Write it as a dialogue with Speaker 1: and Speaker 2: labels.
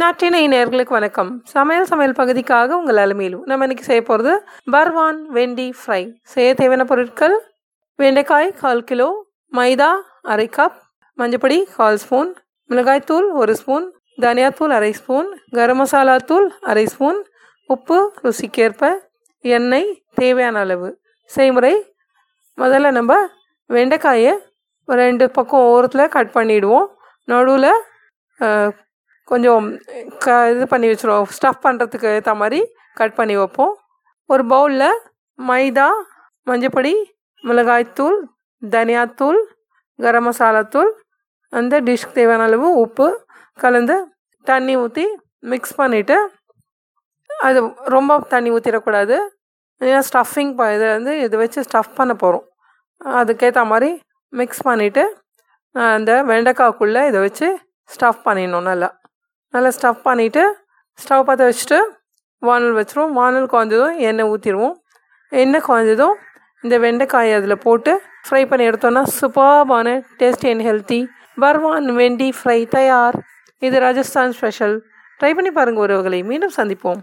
Speaker 1: நாட்டினை நேர்களுக்கு வணக்கம். சமையல் சமையல் பகுதிக்காக உங்கள் அலுமையிலும் நம்ம இன்னைக்கு செய்ய போகிறது பர்வான் வெண்டி ஃப்ரை செய்ய தேவையான பொருட்கள் வெண்டைக்காய் கால் கிலோ மைதா அரை கப் மஞ்சப்பொடி கால் ஸ்பூன் மிளகாய்த்தூள் ஒரு ஸ்பூன் தனியாத்தூள் அரை ஸ்பூன் கரம் மசாலா தூள் அரை ஸ்பூன் உப்பு ருசிக்கேற்ப எண்ணெய் தேவையான அளவு. செய்முறை முதல்ல நம்ம வெண்டைக்காயை ஒரு ரெண்டு பக்கம் ஓரத்தில் கட் பண்ணிவிடுவோம் நடுவில் கொஞ்சம் க இது பண்ணி வச்சுருவோம். ஸ்டஃப் பண்ணுறதுக்கு ஏற்ற மாதிரி கட் பண்ணி வைப்போம். ஒரு பவுலில் மைதா மஞ்சப்பொடி மிளகாய்த்தூள் தனியாத்தூள் கரம் மசாலாத்தூள் அந்த டிஷ்க்கு தேவையான அளவு உப்பு கலந்து தண்ணி ஊற்றி மிக்ஸ் பண்ணிவிட்டு அது ரொம்ப தண்ணி ஊற்றிடக்கூடாது ஏன்னா ஸ்டஃபிங் இதை வந்து இதை வச்சு ஸ்டஃப் பண்ண போகிறோம் அதுக்கேற்ற மாதிரி மிக்ஸ் பண்ணிவிட்டு அந்த வெண்டைக்காய்க்குள்ளே இதை வச்சு ஸ்டஃப் பண்ணிடணும் நல்லா. நல்லா ஸ்டஃப் பண்ணிவிட்டு ஸ்டவ் பற்ற வச்சுட்டு வானல் வச்சுருவோம். வானல் குறைஞ்சதும் எண்ணெய் ஊற்றிடுவோம் எண்ணெய் குறைஞ்சதும் இந்த வெண்டைக்காயை அதில் போட்டு ஃப்ரை பண்ணி எடுத்தோன்னா சூப்பர்பான டேஸ்டி அண்ட் ஹெல்த்தி பர்வான் வெண்டி ஃப்ரை தயார். இது ராஜஸ்தான் ஸ்பெஷல் ட்ரை பண்ணி பாருங்கள் உறவுகளை. மீண்டும் சந்திப்போம்.